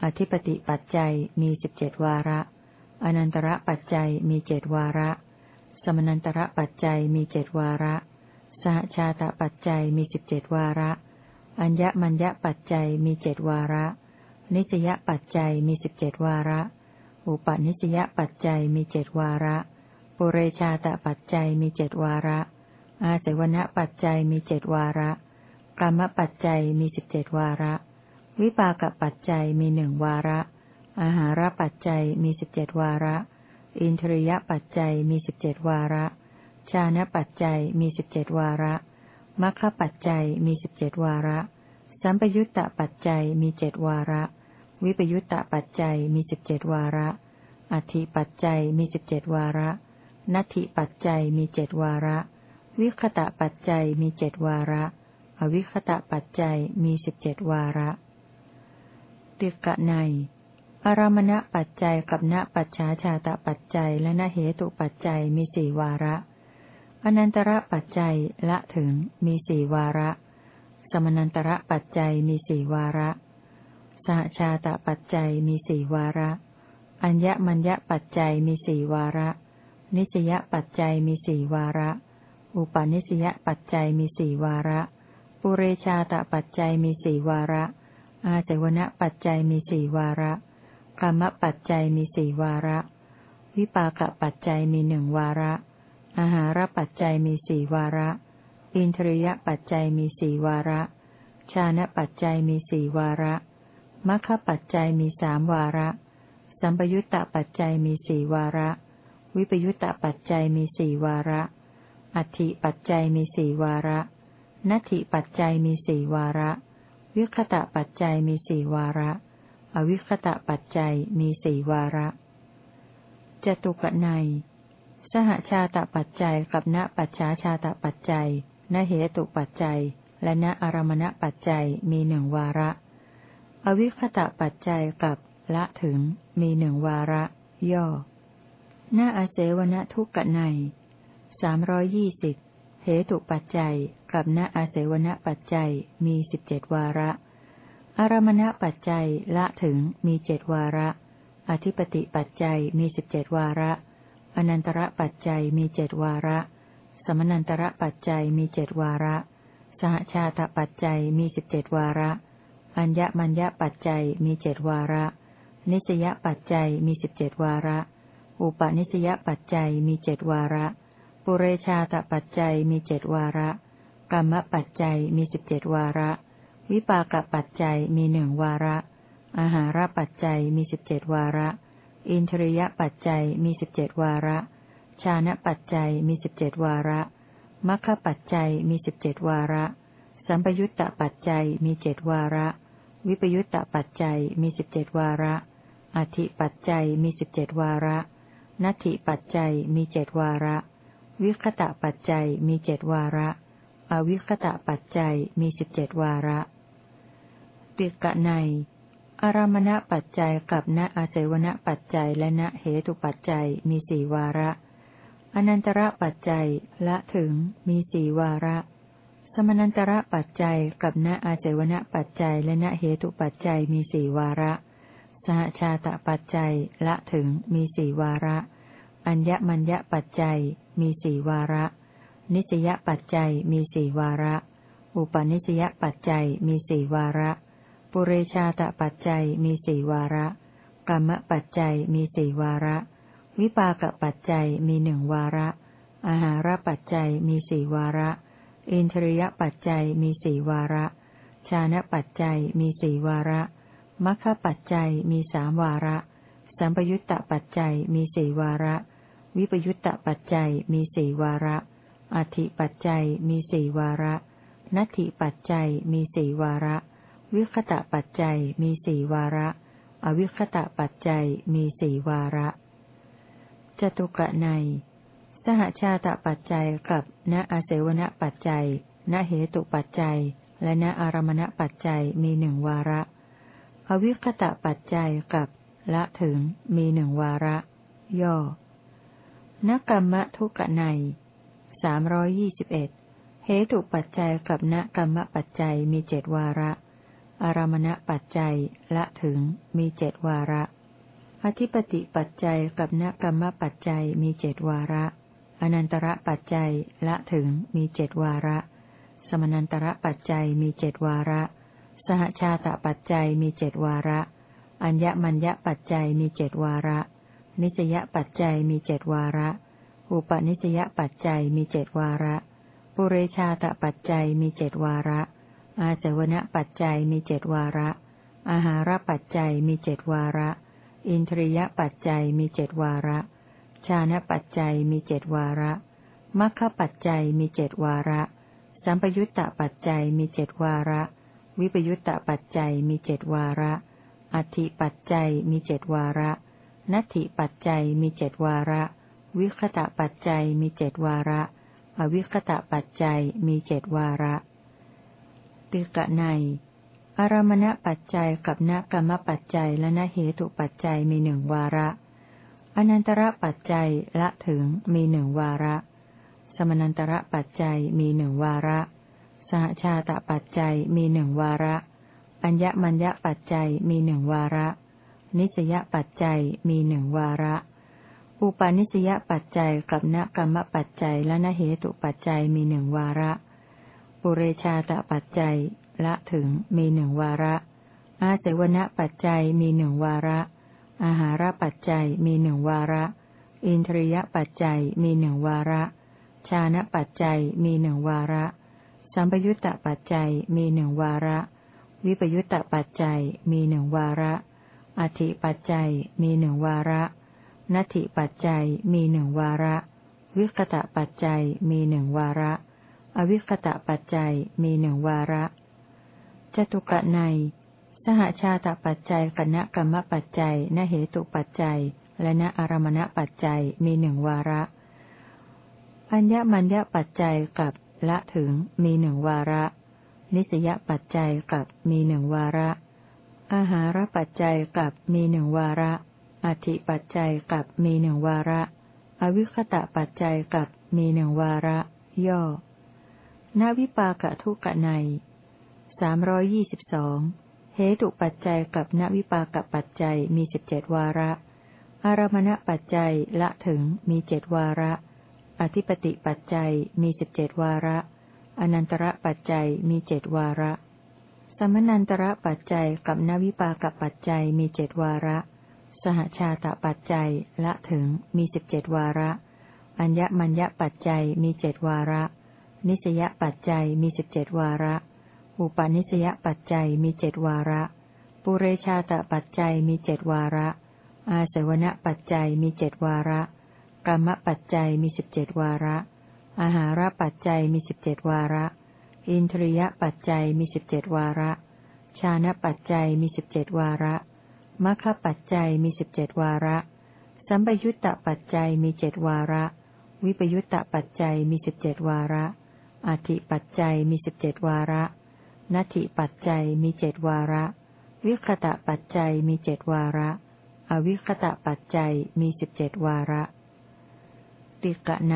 อธิปติปัจจัยมีสิบเจ็ดวาระ อนันตระปัจจัยมีเจ็ดวาระ สมนันตระปัจจัยมีเจ็ดวาระ สหชาตปัจจัยมีสิบเจ็ดวาระ อัญญมัญญปัจจัยมีเจ็ดวาระ นิสยปัจจัยมีสิบเจ็ดวาระ อุปนิสยปัจจัยมีเจ็ดวาระ ปุเรชาตปัจจัยมีเจดวาระ อาเสวนปัจจัยมีเจดวาระกรรมปัจจัยมีสิบเจดวาระ วิปากปัจจัยมีหนึ่งวาระ อาหารปัจจัยมีสิบเจดวาระ อินทรียปัจจัยมีสิบเจดวาระ ชานะปัจจัยมีสิบเจดวาระ มัคคปัจจัยมีสิบเจ็ดวาระ สัมปยุตตปัจจัยมีเจ็ดวาระ วิปยุตตปัจจัยมีสิบเจ็ดวาระ อธิปัจจัยมีสิบเจ็ดวาระ นัตถิปัจจัยมีเจ็ดวาระ วิคตะปัจจัยมีเจ็ดวาระ อวิคตะปัจจัยมีสิบเจ็ดวาระ ติกะในอารมณปัจจัยกับณปัจฉาชาตปัจจัยและณเหตุปัจจัยมีสี่วาระ อนันตระปัจจัยละถึงมีสี่วาระ สมนันตระปัจจัยมีสี่วาระ สหชาตปัจจัยมีสี่วาระ อัญญมัญญปัจจัยมีสี่วาระ นิสยปัจจัยมีสี่วาระ อุปาณิสยปัจจัยมีสี่วาระ ปุเรชาตปัจจัยมีสี่วาระ อาเจวณปัจจัยมีสี่วาระกรรมปัจจัยมีสี่วาระ วิปากปัจจัยมีหนึ่งวาระ อาหารปัจจัยมีสี่วาระ อินทรียปัจจัยมีสี่วาระ ชานะปัจจัยมีสี่วาระมัคคปัจจัยมีสามวาระ สัมปยุตตปัจจัยมีสี่วาระ วิปยุตตปัจจัยมีสี่วาระ อัติปัจจัยมีสี่วาระนัตถิปัจจัยมีสี่วาระ วิคตะปัจจัยมีสี่วาระ อวิคตะปัจจัยมีสี่วาระจตุกนัย สหชาตปัจจัยกับณปัจฉาชาตปัจจัยณเหตุปัจจัย และณอารมณปัจจัยมีหนึ่งวาระ อวิคตะปัจจัยกับละถึงมีหนึ่งวาระ ย่อหน้าอาเสวนทุกกะในสามร้อยยี่สิบเหตุปัจจัยกับณอาเสวนปัจจัยมีสิบเจ็ดวาระ อารมณปัจจัยละถึงมีเจ็ดวาระ อธิปติปัจจัยมีสิบเจ็ดวาระ อนันตระปัจจัยมีเจ็ดวาระ สมนันตระปัจจัยมีเจ็ดวาระ สหชาตปัจจัยมีสิบเจ็ดวาระ อัญญมัญญปัจจัยมีเจ็ดวาระ นิสยปัจจัยมีสิบเจ็ดวาระ อุปนิสยปัจจัยมีเจดวาระ ปุเรชาตปัจจัยมีเจดวาระ กรรมปัจจัยมีสิบเจดวาระ วิปากปัจจัยมีหนึ่งวาระอาหารปัจจัยมีสิบเจดวาระ อินทรียปัจจัยมีสิบเจ็ดวาระ ชานะปัจจัยมีสิบเจ็ดวาระมัคคปัจจัยมีสิบเจ็ดวาระ สัมปยุตตปัจจัยมีเจ็ดวาระ วิปยุตตปัจจัยมีสิบเจ็ดวาระ อธิปัจจัยมีสิบเจ็ดวาระ นัตถิปัจจัยมีเจ็ดวาระ วิคตะปัจจัยมีเจ็ดวาระ อวิคตะปัจจัยมีสิบเจ็ดวาระติกะใน อารมณปัจจัยกับณอาเสวนปัจจัยและณเหตุปัจจัยมีสี่วาระ อนันตระปัจจัยละถึงมีสี่วาระ สมนันตระปัจจัยกับณอาเสวนปัจจัยและณเหตุปัจจัยมีสี่วาระ สหชาตปัจจัยละถึงมีสี่วาระ อัญญมัญญปัจจัยมีสี่วาระ นิสยปัจจัยมีสี่วาระ อุปนิสยปัจจัยมีสี่วาระ ปุเรชาตปัจจัยมีสี่วาระกรรมปัจจัยมีสี่วาระ วิปากปัจจัยมีหนึ่งวาระ อาหารปัจจัยมีสี่วาระ อินทรียปัจจัยมีสี่วาระ ชานะปัจจัยมีสี่วาระมัคคปัจจัยมีสามวาระ สัมปยุตตปัจจัยมีสี่วาระ วิปยุตตปัจจัยมีสี่วาระอธิปัจจัยมีสี่วาระ นัตถิปัจจัยมีสี่วาระวิ วิคตะปัจจัยมีสี่วาระ อวิคตะปัจจัยมีสี่วาระจตุกะใน สหชาตปัจจัยกับณอาเสวนปัจจัย ณเหตุปัจจัย และณอารมณปัจจัยมีหนึ่งวาระ อวิคตะปัจจัยกับละถึงมีหนึ่งวาระ ย่อ นกรรมทุกะในสามร้อยยี่สิบเอ็ดเหตุปัจจัยกับณกรรมปัจจัยมีเจ็ดวาระ อารมณปัจจัยละถึงมีเจดวาระ อธิปติปัจจัยกับนกรรมปัจจัยมีเจดวาระ อนันตระปัจจัยละถึงมีเจดวาระ สมนันตระปัจจัยมีเจดวาระ สหชาตปัจจัยมีเจดวาระ อัญญมัญญปัจจัยมีเจดวาระ นิสยปัจจัยมีเจดวาระ อุปนิสยปัจจัยมีเจดวาระ ปุเรชาตปัจจัยมีเจดวาระ อาเสวนปัจจัยมีเจดวาระ อาหารปัจจัยมีเจดวาระ อินทรียปัจจัยมีเจดวาระ ชานะปัจจัยมีเจดวาระมัคคปัจจัยมีเจดวาระ สัมปยุตตปัจจัยมีเจดวาระ วิปยุตตปัจจัยมีเจดวาระ อธิปัจจัยมีเจดวาระ นัตถิปัจจัยมีเจดวาระ วิคตะปัจจัยมีเจดวาระ อวิคตะปัจจัยมีเจดวาระ ติกะในอารมณปัจจัยกับนกรรมปัจจัยและนเหตุปัจจัยมีหนึ่งวาระ อนันตระปัจจัยละถึงมีหนึ่งวาระ สมนันตระปัจจัยมีหนึ่งวาระ สหชาตปัจจัยมีหนึ่งวาระ อัญญมัญญปัจจัยมีหนึ่งวาระ นิสยปัจจัยมีหนึ่งวาระ อุปาณิสยปัจจัยกับนกรรมปัจจัยและนเหตุปัจจัยมีหนึ่งวาระ ปุเรชาตปัจจัย ละถึงมีหนึ่งวาระ อาเสวนปัจจัยมีหนึ่งวาระ อาหารปัจจัยมีหนึ่งวาระ อินทรียปัจจัยมีหนึ่งวาระ ชานะปัจจัยมีหนึ่งวาระ สัมปยุตตปัจจัยมีหนึ่งวาระ วิปยุตตปัจจัยมีหนึ่งวาระอธิปัจจัยมีหนึ่งวาระนัตถิปัจจัยมีหนึ่งวาระ วิคตะปัจจัยมีหนึ่งวาระ อวิคตะปัจจัยมีหนึ่งวาระ จตุกะใน สหชาตปัจจัยกณกรรมปัจจัยนเหตุปัจจัย และณอารมณปัจจัยมีหนึ่งวาระอัญญมัญญปัจจัยกับละถึงมีหนึ่งวาระ นิสยปัจจัยกับมีหนึ่งวาระ อาหารปัจจัยกับมีหนึ่งวาระอธิปัจจัยกับมีหนึ่งวาระ อวิคตะปัจจัยกับมีหนึ่งวาระ ย่อ นาวิปากะทุกะในสามรอยี่สิบสองเหตุปัจจัยกับนวิปากะปัจจัยมีสิบเจ็ดวาระ อารมณปัจจัยละถึงมีเจ็ดวาระ อธิปติปัจจัยมีสิบเจ็ดวาระ อนันตระปัจจัยมีเจ็ดวาระ สมนันตระปัจจัยกับนวิปากะปัจจัยมีเจ็ดวาระ สหชาตปัจจัยละถึงมีสิบเจ็ดวาระ อัญญมัญญปัจจัยมีเจ็ดวาระ นิสยปัจจัยมีสิบเจ็ดวาระ อุปนิสยปัจจัยมีเจ็ดวาระ ปุเรชาตปัจจัยมีเจ็ดวาระ อาเสวนปัจจัยมีเจ็ดวาระ กรรมปัจจัยมีสิบเจ็ดวาระ อาหารปัจจัยมีสิบเจ็ดวาระ อินทรียปัจจัยมีสิบเจ็ดวาระ ชานะปัจจัยมีสิบเจ็ดวาระมัคคปัจจัยมีสิบเจ็ดวาระ สัมปยุตตปัจจัยมีเจ็ดวาระ วิปยุตตปัจจัยมีสิบเจ็ดวาระ อธิปัจจัยมีสิบเจ็ดวาระนัตถิปัจจัยมีเจ็ดวาระ วิคตะปัจจัยมีเจ็ดวาระ อวิคตะปัจจัยมีสิบเจ็ดวาระ ติกะใน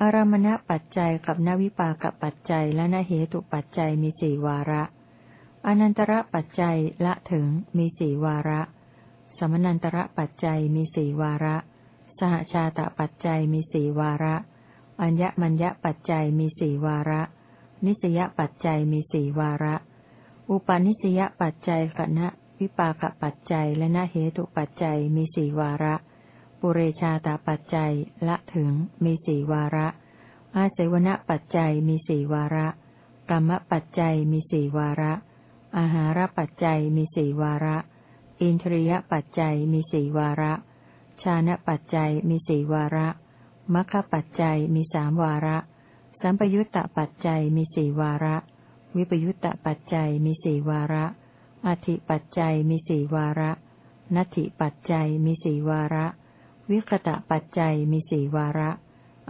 อารมณปัจจัยกับนวิปากปัจจัยและนเหตุปัจจัยมีสี่วาระ อนันตระปัจจัยละถึงมีสี่วาระ สมนันตระปัจจัยมีสี่วาระ สหชาตปัจจัยมีสี่วาระ อัญญมัญญปัจจัยมีสี่วาระ นิสยปัจจัยมีสี่วาระ อุปาณิสยปัจจัยกณะวิปากปัจจัยและนเหตุปัจจัยมีสี่วาระ ปุเรชาตาปัจจัยละถึงมีสี่วาระ อาเสวนปัจจัยมีสี่วาระกรรมปัจจัยมีสี่วาระ อาหารปัจจัยมีสี่วาระ อินทรียปัจจัยมีสี่วาระ ชานะปัจจัยมีสี่วาระ มัคคปัจจัยมีสามวาระ สัมปยุตตปัจจัยมีสี่วาระ วิปยุตตปัจจัยมีสี่วาระ อธิปัจจัยมีสี่วาระ นัตถิปัจจัยมีสี่วาระ วิคตะปัจจัยมีสี่วาระ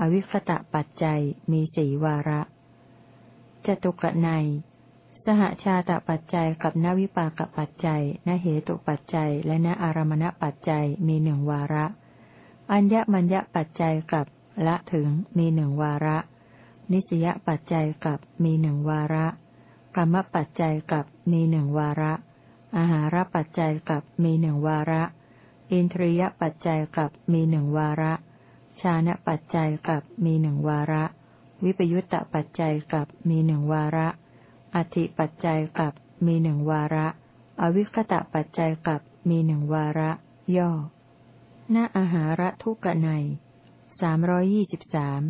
อวิคตะปัจจัยมีสี่วาระจตุกะในสหชาตปัจจัยกับนวิปากปัจจัยนเหตุปัจจัย และนอารมณปัจจัยมีหนึ่งวาระ อัญญมัญญปัจจัยกับละถึงมีหนึ่งวาระ นิสยปัจจัยกับมีหนึ่งวาระกรรมปัจจัยกับมีหนึ่งวาระ อาหารปัจจัยกับมีหนึ่งวาระ อินทรียปัจจัยกับมีหนึ่งวาระ ชานะปัจจัยกับมีหนึ่งวาระ วิปยุตตปัจจัยกับมีหนึ่งวาระ อธิปัจจัยกับมีหนึ่งวาระ อวิคตะปัจจัยกับมีหนึ่งวาระ ย่อ หน้าอาหาระทุกะในสามร้อยี่สิบสาม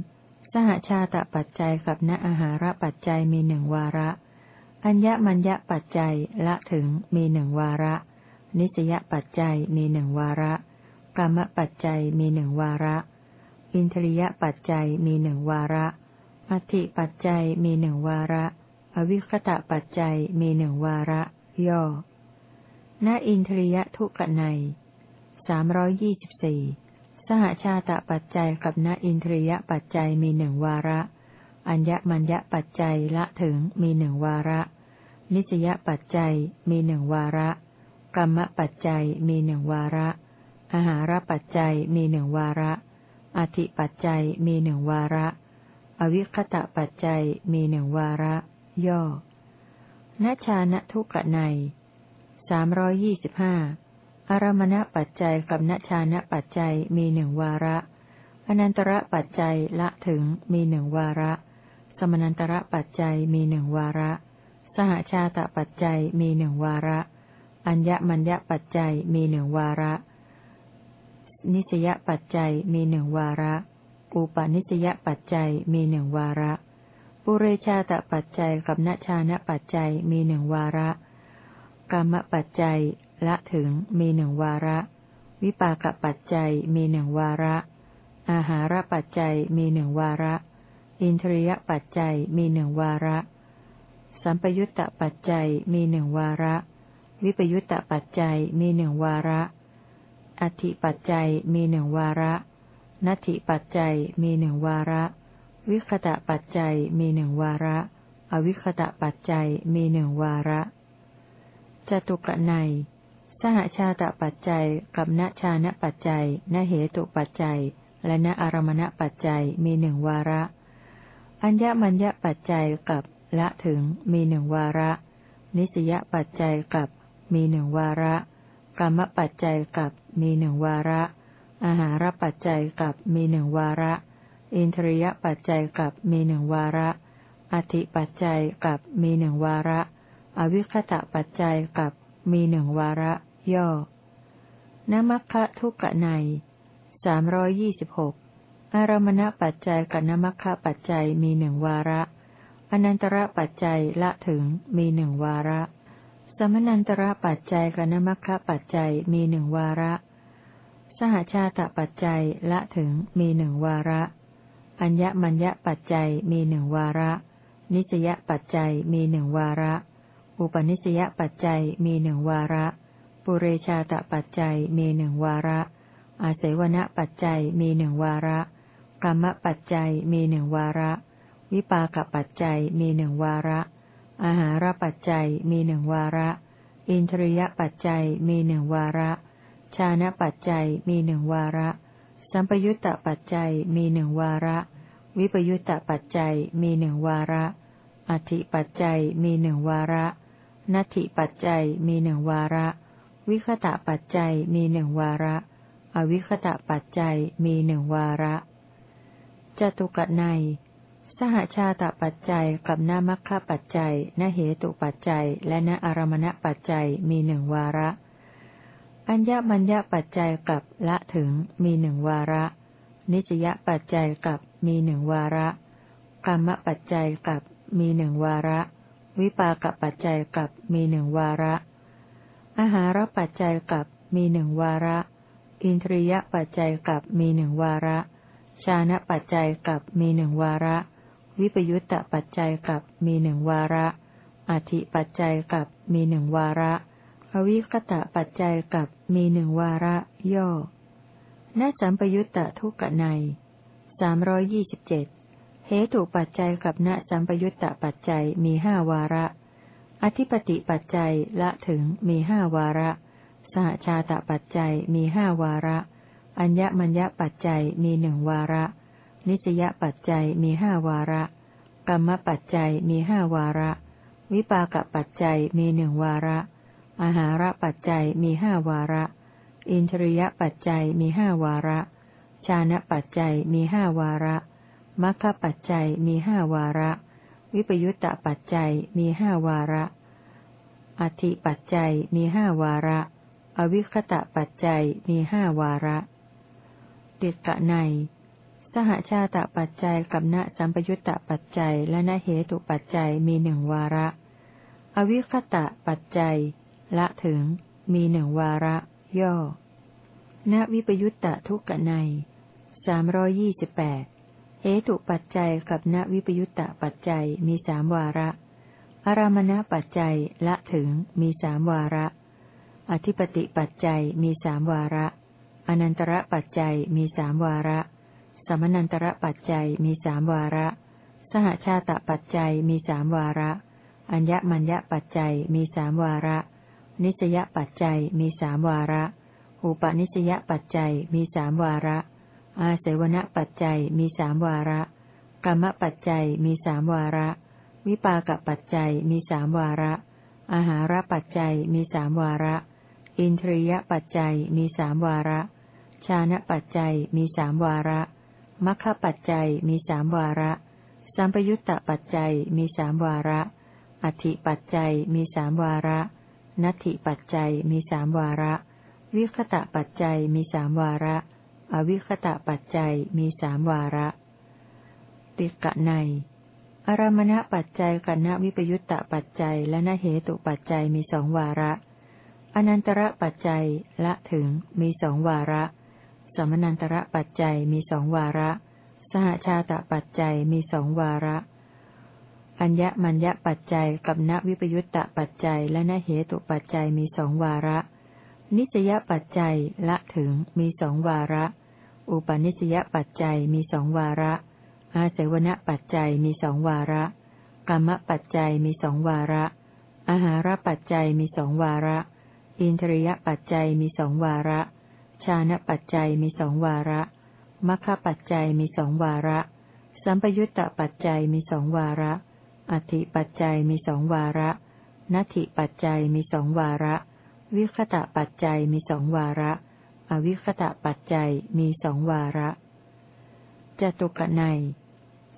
สหชาตปัจจัยกับณอาหารปัจจัยมีหนึ่งวาระ อัญญมัญญปัจจัยละถึงมีหนึ่งวาระ นิสยปัจจัยมีหนึ่งวาระกรรมปัจจัยมีหนึ่งวาระ อินทริยปัจจัยมีหนึ่งวาระอธิปัจจัยมีหนึ่งวาระ อวิคตะปัจจัยมีหนึ่งวาระ ย่อ ณ อินทริยทุกนัย สามร้อยยี่สิบสี่สหชาตปัจจัยกับณอินทริยปัจจัยมีหนึ่งวาระ อัญญมัญญปัจจัยละถึงมีหนึ่งวาระ นิสยปัจจัยมีหนึ่งวาระ กรรมปัจจัยมีหนึ่งวาระ อาหารปัจจัยมีหนึ่งวาระ อธิปัจจัยมีหนึ่งวาระ อวิคตะปัจจัยมีหนึ่งวาระ ย่อณชาณทุกะในสามร้อยี่สิบห้า อารมณปัจจัยกับณชาณปัจจัยมีหนึ่งวาระ อนันตระปัจจัยละถึงมีหนึ่งวาระ สมนันตระปัจจัยมีหนึ่งวาระ สหชาตปัจจัยมีหนึ่งวาระ อัญญมัญญปัจจัยมีหนึ่งวาระ นิสยปัจจัยมีหนึ่งวาระ อุปนิสยปัจจัยมีหนึ่งวาระปุเรชาตปัจจัยกับนชานะปัจจัยมีหนึ่งวาระกรรมปัจจัย ละถึงมีหนึ่งวาระ วิปากปัจจัยมีหนึ่งวาระ อาหารปัจจัยมีหนึ่งวาระ อินทรียปัจจัยมีหนึ่งวาระ สัมปยุตตปัจจัยมีหนึ่งวาระ วิปยุตตปัจจัยมีหนึ่งวาระอธิปัจจัยมีหนึ่งวาระนัตถิปัจจัยมีหนึ่งวาระ วิคตะปัจจัยมีหนึ่งวาระ อวิคตะปัจจัยมีหนึ่งวาระจตุกนัย สหชาตปัจจัยกับณชานะปัจจัยณเหตุปัจจัย และณอารมณปัจจัยมีหนึ่งวาระ อัญญมัญญปัจจัยกับละถึงมีหนึ่งวาระ นิสยปัจจัยกับมีหนึ่งวาระกรรมปัจจัยกับมีหนึ่งวาระ อาหารปัจจัยกับมีหนึ่งวาระ อินทรียปัจจัยกับมีหนึ่งวาระอธิปัจจัยกับมีหนึ่งวาระ อวิคตะปัจจัยกับมีหนึ่งวาระ ย่อนมัคคะทุกะในสามร้อยยี่สิบหกอารมณปัจจัยกับนมัคคะปัจจัยมีหนึ่งวาระ อนันตระปัจจัยละถึงมีหนึ่งวาระ สมนันตระปัจจัยกับนมัคคะปัจจัยมีหนึ่งวาระ สหชาตปัจจัยละถึงมีหนึ่งวาระ อัญญมัญญปัจจัยมีหนึ่งวาระ นิสยปัจจัยมีหนึ่งวาระ อุปนิสยปัจจัยมีหนึ่งวาระ ปุเรชาตปัจจัยมีหนึ่งวาระ อาศัยวณปัจจัยมีหนึ่งวาระกรรมปัจจัยมีหนึ่งวาระ วิปากปัจจัยมีหนึ่งวาระ อาหารปัจจัยมีหนึ่งวาระ อินทรียปัจจัยมีหนึ่งวาระ ชานะปัจจัยมีหนึ่งวาระ สัมปยุตตปัจจัยมีหนึ่งวาระ วิปยุตตปัจจัยมีหนึ่งวาระอธิปัจจัยมีหนึ่งวาระนัตถิปัจจัยมีหนึ่งวาระวิ วิคตะปัจจัยมีหนึ่งวาระ อวิคตะปัจจัยมีหนึ่งวาระจตุกนัยสหชาตปัจจัยกับนามัคคปัจจัยนเหตุปัจจัย และนอารมณปัจจัยมีหนึ่งวาระ อัญญมัญญปัจจัยกับละถึงมีหนึ่งวาระ นิสยปัจจัยกับมีหนึ่งวาระกรรมปัจจัยกับมีหนึ่งวาระ วิปากปัจจัยกับมีหนึ่งวาระ อาหารปัจจัยกับมีหนึ่งวาระ อินทรียปัจจัยกับมีหนึ่งวาระ ชานะปัจจัยกับมีหนึ่งวาระ วิปยุตตปัจจัยกับมีหนึ่งวาระอธิปัจจัยกับมีหนึ่งวาระ อวิคตะปัจจัยกับมีหนึ่งวาระ ย่อณสัมปยุตตทุกในสามร้อยยี่สิบเจ็ดเหตุปัจจัยกับณสัมปยุตตปัจจัยมีห้าวาระ อธิปติปัจจัยละถึงมีห้าวาระ สหชาตปัจจัยมีห้าวาระ อัญญมัญญปัจจัยมีหนึ่งวาระ นิสยปัจจัยมีห้าวาระ กรรมปัจจัยมีห้าวาระ วิปากปัจจัยมีหนึ่งวาระ อาหารปัจจัยมีห้าวาระ อินทรียปัจจัยมีห้าวาระ ชานะปัจจัยมีห้าวาระมัคคปัจจัยมีห้าวาระ วิปยุตตปัจจัยมีห้าวาระ อธิปัจจัยมีห้าวาระ อวิคตะปัจจัยมีห้าวาระ ติกะใน สหชาตปัจจัยกับณสัมปยุตตปัจจัยและณเหตุปัจจัยมีหนึ่งวาระ อวิคตะปัจจัย ละถึง มีหนึ่งวาระ ย่อ ณวิปยุตตะทุกกในสามรอยี่สิบแปด เหตุปัจจัยกับณวิปยุตตะปัจจัยมีสามวาระ อารามณปัจจัยละถึงมีสามวาระ อธิปติปัจจัยมีสามวาระ อนันตระปัจจัยมีสามวาระ สมนันตระปัจจัยมีสามวาระ สหชาตปัจจัยมีสามวาระ อัญญมัญญปัจจัยมีสามวาระ นิสยปัจจัยมีสามวาระ อุปนิสยปัจจัยมีสามวาระ อาเสวนปัจจัยมีสามวาระ กรรมปัจจัยมีสามวาระ วิปากปัจจัยมีสามวาระ อาหารปัจจัยมีสามวาระ อินทรียปัจจัยมีสามวาระ ชานะปัจจัยมีสามวาระมัคคปัจจัยมีสามวาระ สัมปยุตตปัจจัยมีสามวาระ อธิปัจจัยมีสามวาระ นัตถิปัจจัยมีสามวาระ วิคตะปัจจัยมีสามวาระ อวิคตะปัจจัยมีสามวาระ ติกะใน อารมณปัจจัยกับณวิปยุตตะปัจจัยและนเหตุปัจจัยมีสองวาระ อนันตระปัจจัยละถึงมีสองวาระ สมนันตระปัจจัยมีสองวาระ สหชาตปัจจัยมีสองวาระ อัญญมัญญปัจจัยกับณวิปยุตตะปัจจัยและณเหตุปัจจัยมีสองวาระ นิสยปัจจัยละถึงมีสองวาระ อุปนิสยปัจจัยมีสองวาระ อาเสวนปัจจัยมีสองวาระกรรมปัจจัยมีสองวาระอาหารปัจจัยมีสองวาระ อินทรียปัจจัยมีสองวาระ ชานะปัจจัยมีสองวาระมัคคปัจจัยมีสองวาระ สัมปยุตตปัจจัยมีสองวาระ อธิปัจจัยมีสองวาระ นัตถิปัจจัยมีสองวาระ วิคตะปัจจัยมีสองวาระ อวิคตะปัจจัยมีสองวาระจตุกนัย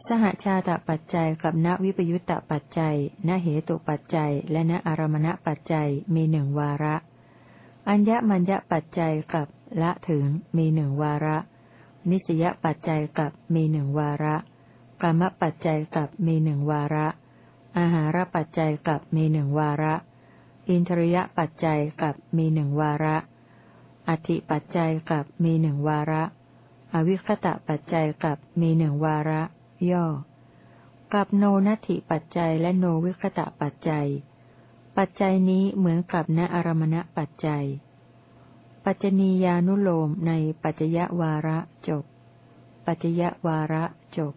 สหชาตปัจจัยกับณวิปยุตตปัจจัยณเหตุปัจจัย และณอารมณปัจจัยมีหนึ่งวาระ อัญญมัญญปัจจัยกับละถึงมีหนึ่งวาระ นิสยปัจจัยกับมีหนึ่งวาระกรรมปัจจัยกับมีหนึ่งวาระ อาหารปัจจัยกับมีหนึ่งวาระ อินทรียปัจจัยกับมีหนึ่งวาระ อธิปัจจัยกับมีหนึ่งวาระ อวิคตะปัจจัยกับมีหนึ่งวาระ ย่อ กับโนนัตถิปัจจัยและโนวิคตะปัจจัย ปัจจัยนี้เหมือนกับณอารมณปัจจัย ปัจจนียานุโลมในปัจจยวาระจบ ปัจจยวาระจบ